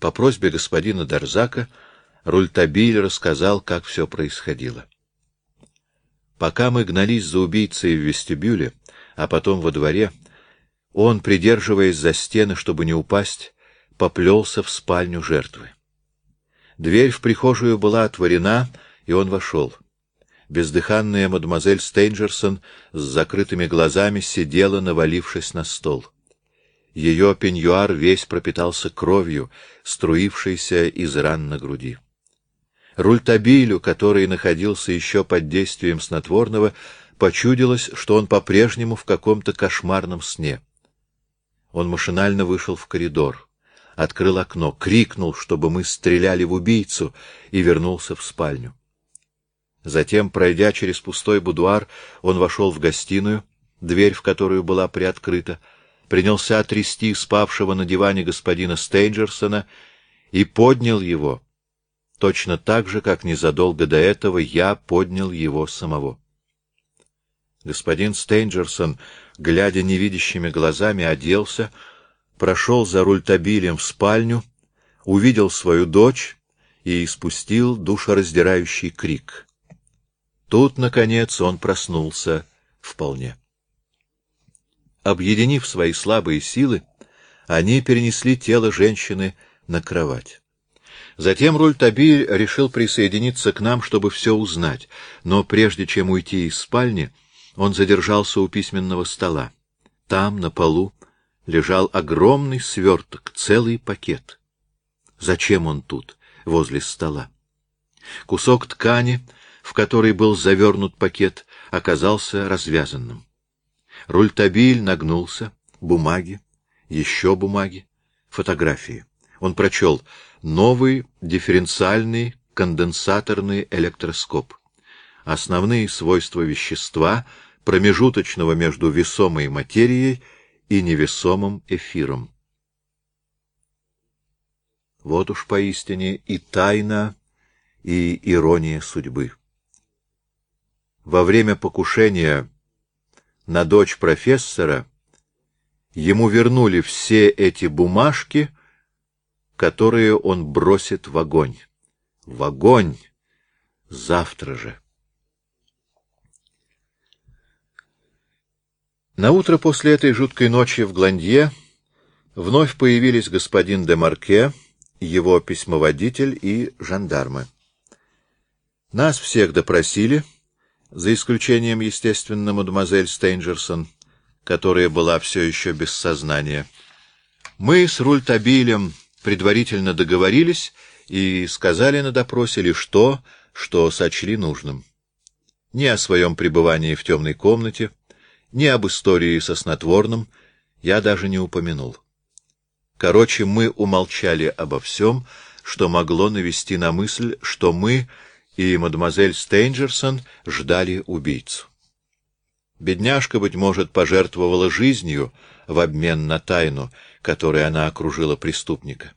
По просьбе господина Дарзака Рультабиль рассказал, как все происходило. Пока мы гнались за убийцей в вестибюле, а потом во дворе, он, придерживаясь за стены, чтобы не упасть, поплелся в спальню жертвы. Дверь в прихожую была отворена, и он вошел. Бездыханная мадемуазель Стейнджерсон с закрытыми глазами сидела, навалившись на стол. Ее пеньюар весь пропитался кровью, струившейся из ран на груди. Рультабилю, который находился еще под действием снотворного, почудилось, что он по-прежнему в каком-то кошмарном сне. Он машинально вышел в коридор, открыл окно, крикнул, чтобы мы стреляли в убийцу, и вернулся в спальню. Затем, пройдя через пустой будуар, он вошел в гостиную, дверь в которую была приоткрыта, принялся трясти спавшего на диване господина Стейнджерсона и поднял его — точно так же, как незадолго до этого я поднял его самого. Господин Стейнджерсон, глядя невидящими глазами, оделся, прошел за рультабилем в спальню, увидел свою дочь и испустил душераздирающий крик. Тут, наконец, он проснулся вполне. Объединив свои слабые силы, они перенесли тело женщины на кровать. Затем Рультабиль решил присоединиться к нам, чтобы все узнать, но прежде чем уйти из спальни, он задержался у письменного стола. Там, на полу, лежал огромный сверток, целый пакет. Зачем он тут, возле стола? Кусок ткани, в который был завернут пакет, оказался развязанным. Рультабиль нагнулся, бумаги, еще бумаги, фотографии. Он прочел новый дифференциальный конденсаторный электроскоп. Основные свойства вещества, промежуточного между весомой материей и невесомым эфиром. Вот уж поистине и тайна, и ирония судьбы. Во время покушения на дочь профессора ему вернули все эти бумажки — которые он бросит в огонь. В огонь! Завтра же! На утро после этой жуткой ночи в Гландье вновь появились господин де Марке, его письмоводитель и жандармы. Нас всех допросили, за исключением, естественно, мадемуазель Стейнджерсон, которая была все еще без сознания. Мы с Рультабилем предварительно договорились и сказали на допросе лишь то, что сочли нужным. Ни о своем пребывании в темной комнате, ни об истории со снотворным я даже не упомянул. Короче, мы умолчали обо всем, что могло навести на мысль, что мы и мадемуазель Стейнджерсон ждали убийцу. Бедняжка, быть может, пожертвовала жизнью в обмен на тайну, которой она окружила преступника.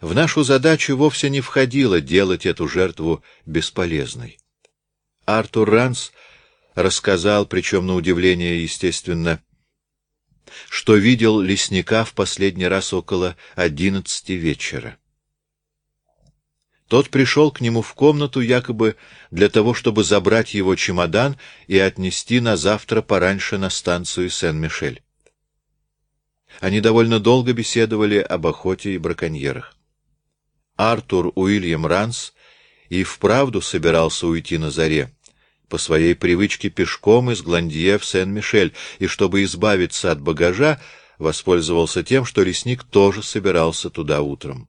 В нашу задачу вовсе не входило делать эту жертву бесполезной. Артур Ранс рассказал, причем на удивление, естественно, что видел лесника в последний раз около одиннадцати вечера. Тот пришел к нему в комнату якобы для того, чтобы забрать его чемодан и отнести на завтра пораньше на станцию Сен-Мишель. Они довольно долго беседовали об охоте и браконьерах. Артур Уильям Ранс и вправду собирался уйти на заре, по своей привычке пешком из Гландье в Сен-Мишель, и чтобы избавиться от багажа, воспользовался тем, что лесник тоже собирался туда утром.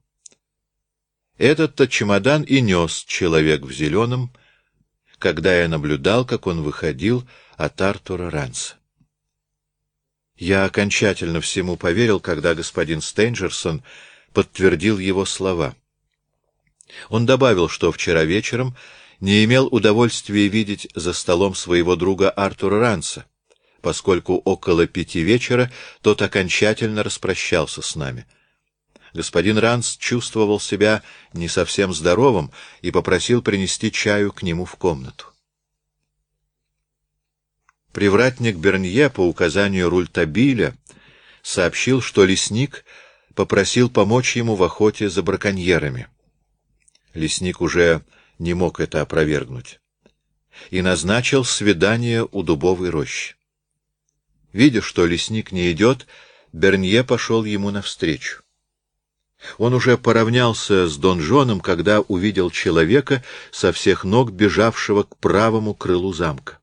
Этот-то чемодан и нес человек в зеленом, когда я наблюдал, как он выходил от Артура Ранса. Я окончательно всему поверил, когда господин Стейнджерсон подтвердил его слова. Он добавил, что вчера вечером не имел удовольствия видеть за столом своего друга Артура Ранса, поскольку около пяти вечера тот окончательно распрощался с нами. Господин Ранс чувствовал себя не совсем здоровым и попросил принести чаю к нему в комнату. Привратник Бернье по указанию Рультабиля сообщил, что лесник попросил помочь ему в охоте за браконьерами. Лесник уже не мог это опровергнуть. И назначил свидание у дубовой рощи. Видя, что лесник не идет, Бернье пошел ему навстречу. Он уже поравнялся с донжоном, когда увидел человека со всех ног, бежавшего к правому крылу замка.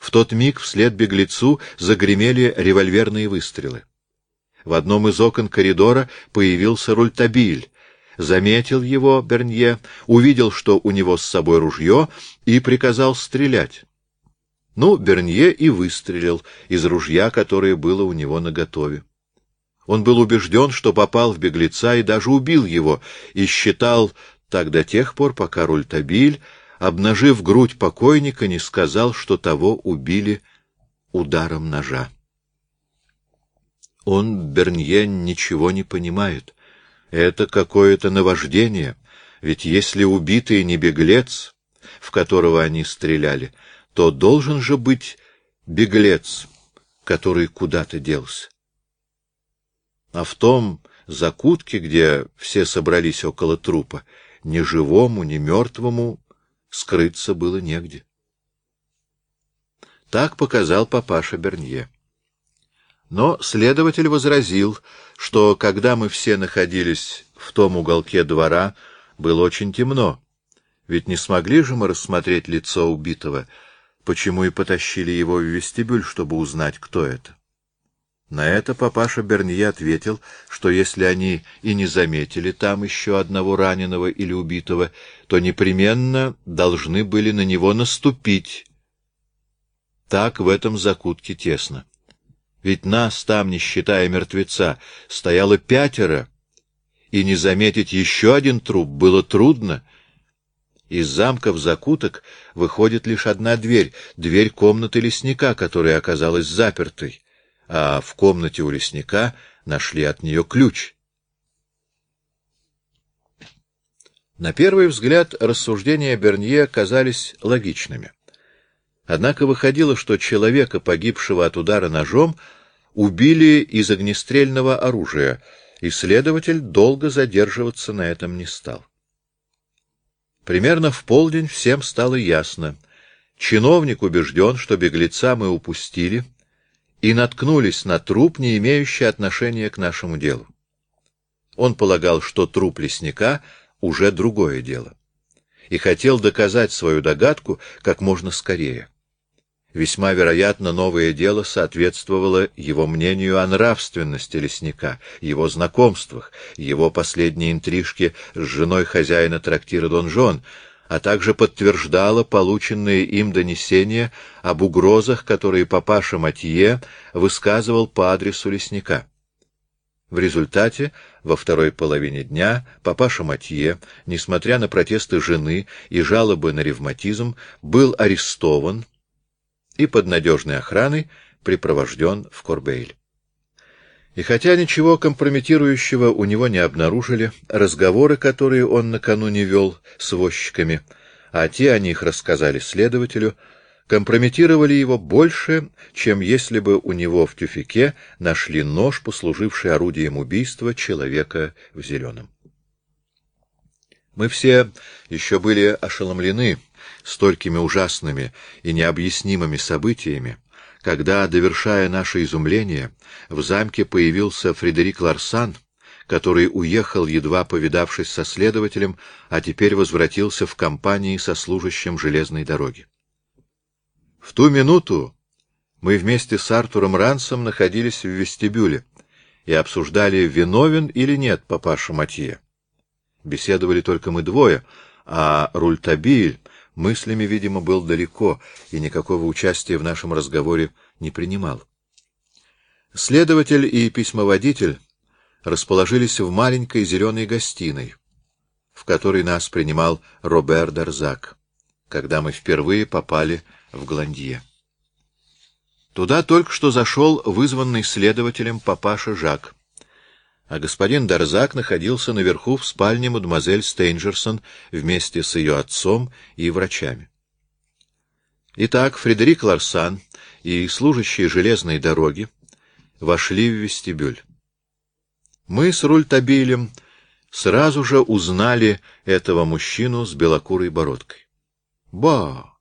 В тот миг вслед беглецу загремели револьверные выстрелы. В одном из окон коридора появился рультабиль. Заметил его Бернье, увидел, что у него с собой ружье, и приказал стрелять. Ну, Бернье и выстрелил из ружья, которое было у него наготове. Он был убежден, что попал в беглеца и даже убил его, и считал так до тех пор, пока Рультабиль, обнажив грудь покойника, не сказал, что того убили ударом ножа. Он, Бернье, ничего не понимает. Это какое-то наваждение, ведь если убитый не беглец, в которого они стреляли, то должен же быть беглец, который куда-то делся. А в том закутке, где все собрались около трупа, ни живому, ни мертвому скрыться было негде. Так показал папаша Бернье. Но следователь возразил, что когда мы все находились в том уголке двора, было очень темно, ведь не смогли же мы рассмотреть лицо убитого, почему и потащили его в вестибюль, чтобы узнать, кто это. На это папаша Бернье ответил, что если они и не заметили там еще одного раненого или убитого, то непременно должны были на него наступить. Так в этом закутке тесно. Ведь нас там, не считая мертвеца, стояло пятеро, и не заметить еще один труп было трудно — из замка в закуток выходит лишь одна дверь — дверь комнаты лесника, которая оказалась запертой, а в комнате у лесника нашли от нее ключ. На первый взгляд рассуждения Бернье казались логичными. Однако выходило, что человека, погибшего от удара ножом, убили из огнестрельного оружия, и следователь долго задерживаться на этом не стал. Примерно в полдень всем стало ясно. Чиновник убежден, что беглеца мы упустили и наткнулись на труп, не имеющий отношения к нашему делу. Он полагал, что труп лесника уже другое дело, и хотел доказать свою догадку как можно скорее. Весьма вероятно, новое дело соответствовало его мнению о нравственности лесника, его знакомствах, его последней интрижке с женой хозяина трактира Дон Жон, а также подтверждало полученные им донесения об угрозах, которые папаша Матье высказывал по адресу лесника. В результате, во второй половине дня, папаша Матье, несмотря на протесты жены и жалобы на ревматизм, был арестован, и под надежной охраной припровожден в Корбейль. И хотя ничего компрометирующего у него не обнаружили, разговоры, которые он накануне вел с возчиками, а те о них рассказали следователю, компрометировали его больше, чем если бы у него в тюфике нашли нож, послуживший орудием убийства человека в зеленом. Мы все еще были ошеломлены столькими ужасными и необъяснимыми событиями, когда, довершая наше изумление, в замке появился Фредерик Ларсан, который уехал, едва повидавшись со следователем, а теперь возвратился в компании со служащим железной дороги. В ту минуту мы вместе с Артуром Рансом находились в вестибюле и обсуждали, виновен или нет папаша Матье. Беседовали только мы двое, а Рультабиль мыслями, видимо, был далеко и никакого участия в нашем разговоре не принимал. Следователь и письмоводитель расположились в маленькой зеленой гостиной, в которой нас принимал Робер Дарзак, когда мы впервые попали в Гландье. Туда только что зашел вызванный следователем папаша Жак а господин Дарзак находился наверху в спальне мадемуазель Стейнджерсон вместе с ее отцом и врачами. Итак, Фредерик Ларсан и служащие железной дороги вошли в вестибюль. Мы с Рультабилем сразу же узнали этого мужчину с белокурой бородкой. Ба!